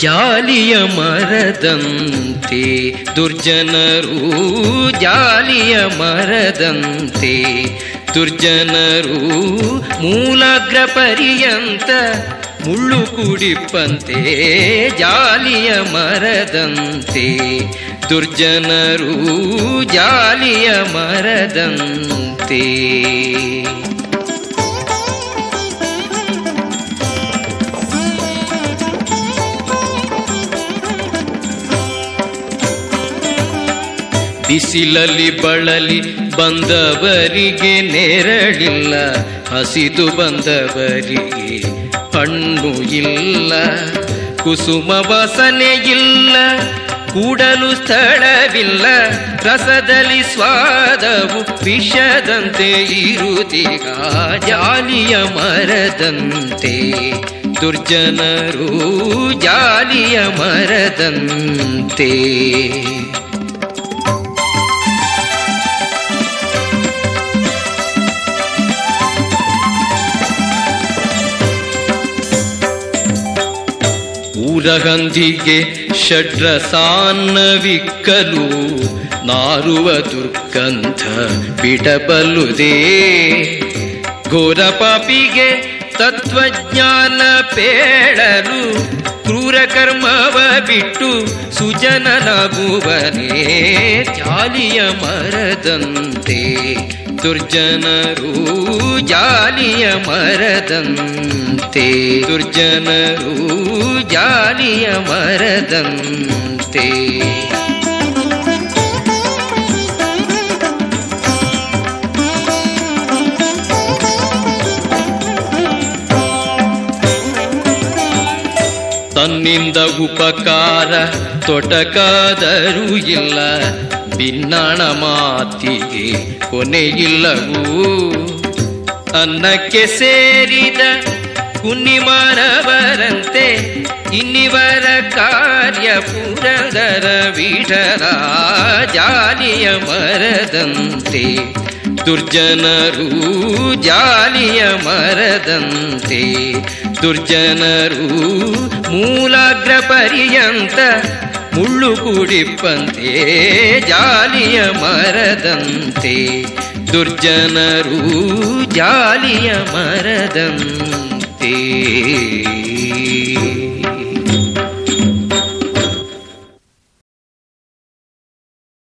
ಜಾಲಿಯ ಮರದಂತೆ, ದುರ್ಜನರು ಜಾಲಿಯ ಮರದಂತೆ, ದುರ್ಜನರು ಮೂಲಾಗ್ರ ಪರ್ಯಂತ ಮುಳ್ಳು ಕುಡಿಪಂತೆ, ಜಾಲಿಯ ಮರದಂತೆ, ದುರ್ಜನರು ಜಾಲಿಯ ಮರದಂತೆ. ಬಿಸಿಲಲ್ಲಿ ಬಳಲಿ ಬಂದವರಿಗೆ ನೆರಳಿಲ್ಲ, ಹಸಿದು ಬಂದವರಿಗೆ ಹಣ್ಣು ಇಲ್ಲ, ಕುಸುಮ ವಾಸನೆ ಇಲ್ಲ, ಕೂಡಲು ಸ್ಥಳವಿಲ್ಲ, ರಸದಲ್ಲಿ ಸ್ವಾದವು ವಿಷದಂತೆ ಇರುವುದೀಗ ಜಾಲಿಯ ಮರದಂತೆ. ದುರ್ಜನರು ಜಾಲಿಯ ಮರದಂತೆ. ಊರಗಂಧಿಗೆ ಷಡ್ರಸಾನ್ನವಿಕ್ಕಲು ನಾರುವ ದುರ್ಗಂಧ ಬಿಡಬಲ್ಲುದೇ. ಘೋರ ಪಾಪಿಗೆ ತತ್ವಜ್ಞಾನ ಪೇಳಲು, ಕ್ರೂರ ಕರ್ಮವ ಬಿಟ್ಟು ಸುಜನನಾಗುವನೇ. ಜಾಲಿಯ ಮರದಂತೆ ದುರ್ಜನರು ಜಾಲಿಯ ಮರದಂತೆ ದುರ್ಜನರು ಜಾಲಿಯ ಮರದಂತೆ ತನ್ನಿಂದ ಉಪಕಾರ ತೊಟಕಾದರೂ ಇಲ್ಲ ಭಿನ್ನಾಣ ಮಾತಿಗೆ ಕೊನೆಯಿಲ್ಲವೂ ಅನ್ನಕ್ಕೆ ಸೇರಿದ ಕುನ್ನಿಮರವರಂತೆ ಇನ್ನಿವರ ಕಾರ್ಯ ಪುರಂದರ ವಿಠರ ಜಾಲಿಯ ಮರದಂತೆ. ದುರ್ಜನರು ಜಾಲಿಯ ಮರದಂತೆ. ದುರ್ಜನರು ಮೂಲಾಗ್ರ ಪರ್ಯಂತ ಮುಳ್ಳು ಕುಡಿಪಂತೆ ಜಾಲಿಯ ಮರದಂತೆ ದುರ್ಜನರು ಜಾಲಿಯ ಮರದಂತೆ